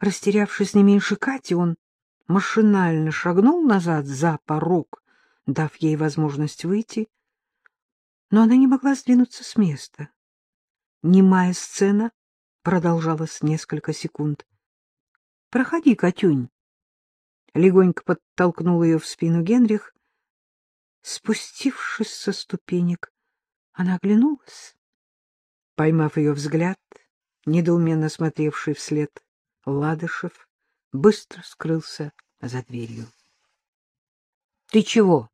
растерявшись не меньше Кати, он машинально шагнул назад за порог, дав ей возможность выйти, но она не могла сдвинуться с места. Немая сцена продолжалась несколько секунд. — Проходи, Катюнь. Легонько подтолкнул ее в спину Генрих. Спустившись со ступенек, она оглянулась. Поймав ее взгляд, недоуменно смотревший вслед Ладышев, быстро скрылся за дверью. — Ты чего?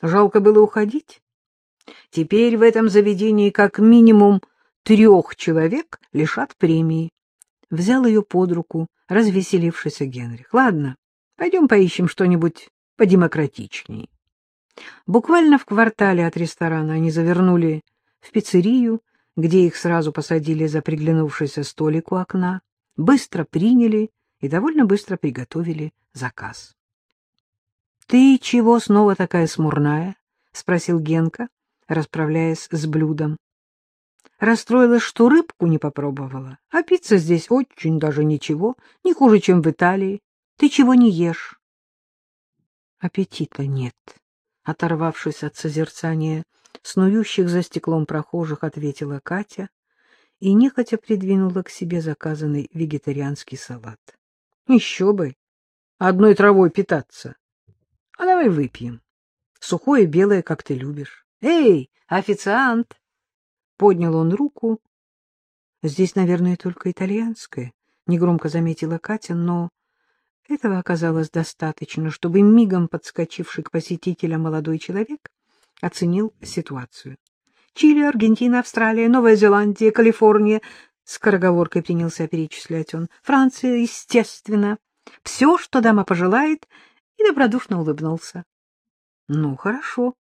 Жалко было уходить? Теперь в этом заведении как минимум трех человек лишат премии. Взял ее под руку развеселившийся Генрих. — Ладно, пойдем поищем что-нибудь подемократичнее. Буквально в квартале от ресторана они завернули в пиццерию, где их сразу посадили за приглянувшийся столик у окна, быстро приняли и довольно быстро приготовили заказ. — Ты чего снова такая смурная? — спросил Генка, расправляясь с блюдом. Расстроилась, что рыбку не попробовала, а пицца здесь очень даже ничего, не хуже, чем в Италии. Ты чего не ешь? — Аппетита нет, — оторвавшись от созерцания снующих за стеклом прохожих, ответила Катя и нехотя придвинула к себе заказанный вегетарианский салат. — Еще бы! Одной травой питаться. А давай выпьем. Сухое белое, как ты любишь. Эй, официант! Поднял он руку. Здесь, наверное, только итальянское, негромко заметила Катя, но этого оказалось достаточно, чтобы мигом подскочивший к посетителям молодой человек оценил ситуацию. Чили, Аргентина, Австралия, Новая Зеландия, Калифорния. Скороговоркой принялся перечислять он. Франция, естественно. Все, что дама пожелает, и добродушно улыбнулся. — Ну, хорошо.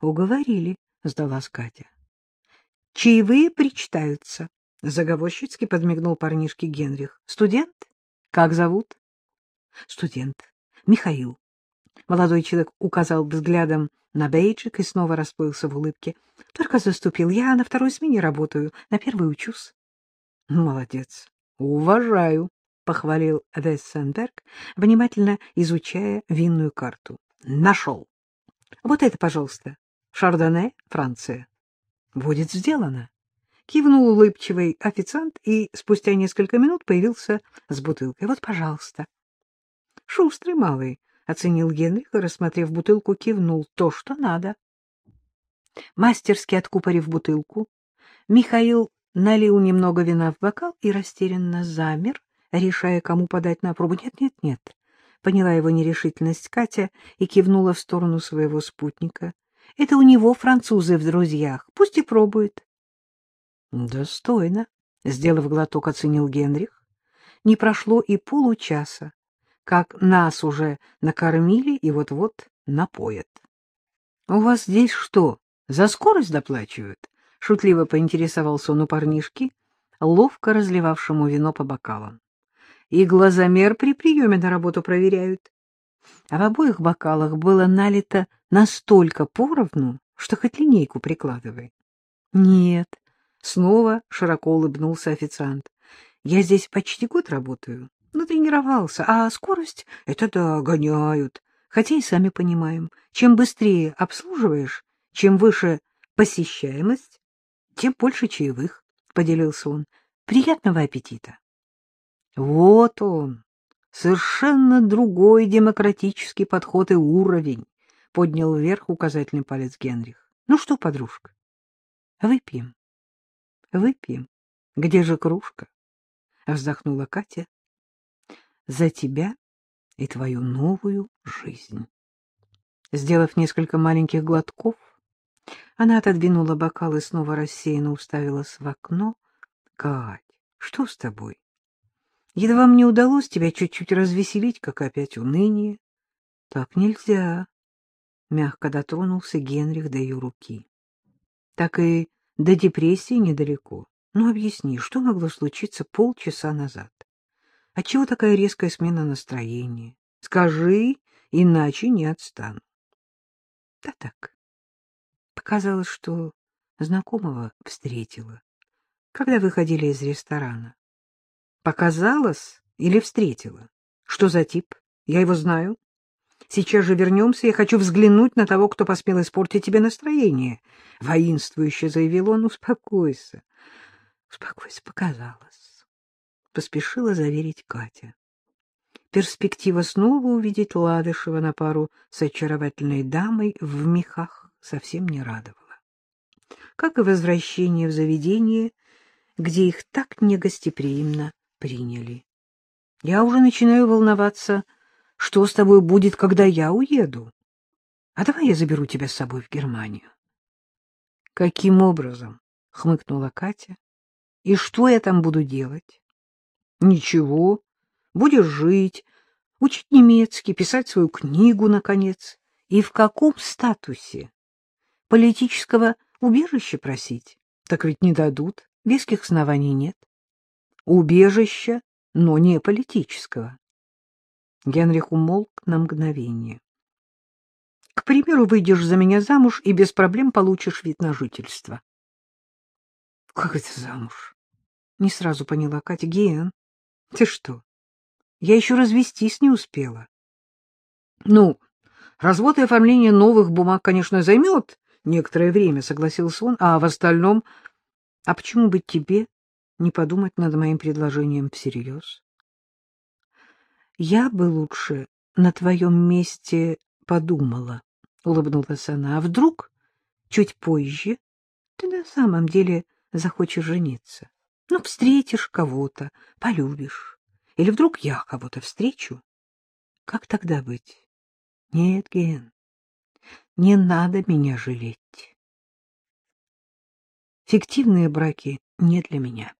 Уговорили, — сдалась Катя. — Чаевые причитаются, — заговорщицки подмигнул парнишке Генрих. — Студент? Как зовут? — Студент. Михаил. Молодой человек указал взглядом на бейджик и снова расплылся в улыбке. — Только заступил. Я на второй смене работаю, на первой учусь. — Молодец. Уважаю, — похвалил Вессенберг, внимательно изучая винную карту. — Нашел. — Вот это, пожалуйста. Шардоне, Франция. — Будет сделано. Кивнул улыбчивый официант и спустя несколько минут появился с бутылкой. — Вот, пожалуйста. — Шустрый малый, — оценил Генрих и, рассмотрев бутылку, кивнул. — То, что надо. Мастерски откупорив бутылку, Михаил налил немного вина в бокал и растерянно замер, решая, кому подать на пробу. «Нет, нет, нет», — поняла его нерешительность Катя и кивнула в сторону своего спутника. «Это у него французы в друзьях. Пусть и пробует». «Достойно», — сделав глоток, оценил Генрих. Не прошло и получаса, как нас уже накормили и вот-вот напоят. — У вас здесь что, за скорость доплачивают? — шутливо поинтересовался он у парнишки, ловко разливавшему вино по бокалам. — И глазомер при приеме на работу проверяют. А в обоих бокалах было налито настолько поровну, что хоть линейку прикладывай. — Нет, — снова широко улыбнулся официант. — Я здесь почти год работаю натренировался, а скорость — это да, гоняют. Хотя и сами понимаем, чем быстрее обслуживаешь, чем выше посещаемость, тем больше чаевых, — поделился он. Приятного аппетита. Вот он, совершенно другой демократический подход и уровень, — поднял вверх указательный палец Генрих. Ну что, подружка, выпьем, выпьем. Где же кружка? — вздохнула Катя за тебя и твою новую жизнь. Сделав несколько маленьких глотков, она отодвинула бокал и снова рассеянно уставилась в окно. — Кать, что с тобой? Едва мне удалось тебя чуть-чуть развеселить, как опять уныние. — Так нельзя, — мягко дотронулся Генрих до ее руки. — Так и до депрессии недалеко. Ну, объясни, что могло случиться полчаса назад? Отчего такая резкая смена настроения? Скажи, иначе не отстану. Да так. Показалось, что знакомого встретила, когда выходили из ресторана. Показалось Или встретила? Что за тип? Я его знаю. Сейчас же вернемся, я хочу взглянуть на того, кто посмел испортить тебе настроение. Воинствующе заявил он. Успокойся. Успокойся, показалось. Поспешила заверить Катя. Перспектива снова увидеть Ладышева на пару с очаровательной дамой в мехах совсем не радовала. Как и возвращение в заведение, где их так негостеприимно приняли. Я уже начинаю волноваться, что с тобой будет, когда я уеду. А давай я заберу тебя с собой в Германию. — Каким образом? — хмыкнула Катя. — И что я там буду делать? — Ничего. Будешь жить, учить немецкий, писать свою книгу, наконец. И в каком статусе? Политического убежища просить? Так ведь не дадут, веских оснований нет. Убежища но не политического. Генрих умолк на мгновение. — К примеру, выйдешь за меня замуж и без проблем получишь вид на жительство. — Как это замуж? — не сразу поняла Катя. — Ген, ты что? Я еще развестись не успела. — Ну, развод и оформление новых бумаг, конечно, займет некоторое время, — согласился он, — а в остальном... А почему бы тебе не подумать над моим предложением всерьез? Я бы лучше на твоем месте подумала, — улыбнулась она. — А вдруг чуть позже ты на самом деле захочешь жениться? Ну, встретишь кого-то, полюбишь. Или вдруг я кого-то встречу? Как тогда быть? Нет, Ген, не надо меня жалеть. Фиктивные браки не для меня.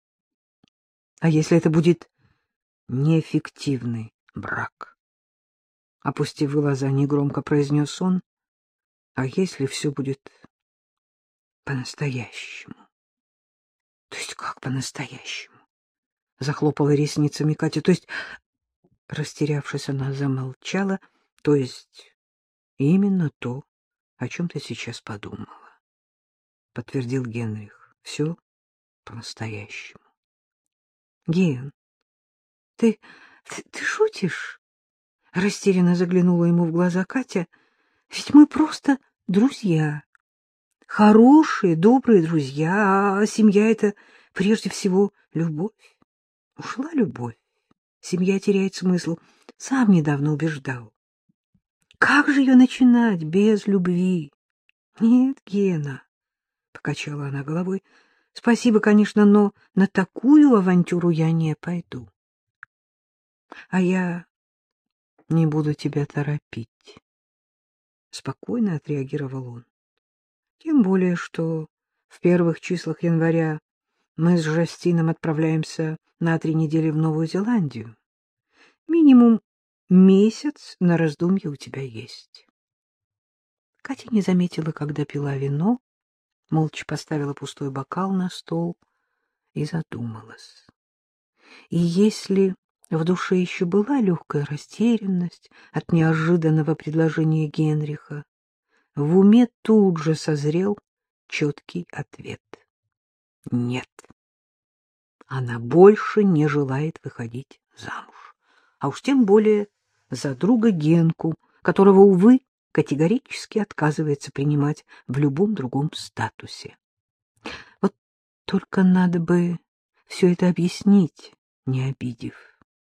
А если это будет неэффективный брак? Опустив глаза, негромко произнес он. А если все будет по-настоящему? То есть как по-настоящему? Захлопала ресницами Катя. То есть, растерявшись, она замолчала. То есть именно то, о чем ты сейчас подумала, — подтвердил Генрих. Все по-настоящему. Ген, ты, ты, ты шутишь? Растерянно заглянула ему в глаза Катя. Ведь мы просто друзья. Хорошие, добрые друзья, а семья — это прежде всего любовь. Ушла любовь. Семья теряет смысл. Сам недавно убеждал. Как же ее начинать без любви? Нет, Гена, — покачала она головой, — Спасибо, конечно, но на такую авантюру я не пойду. А я не буду тебя торопить. Спокойно отреагировал он. Тем более, что в первых числах января мы с Жастином отправляемся на три недели в Новую Зеландию. Минимум месяц на раздумье у тебя есть. Катя не заметила, когда пила вино, молча поставила пустой бокал на стол и задумалась. И если в душе еще была легкая растерянность от неожиданного предложения Генриха, в уме тут же созрел четкий ответ. Нет. Она больше не желает выходить замуж, а уж тем более за друга Генку, которого, увы, категорически отказывается принимать в любом другом статусе. Вот только надо бы все это объяснить, не обидев.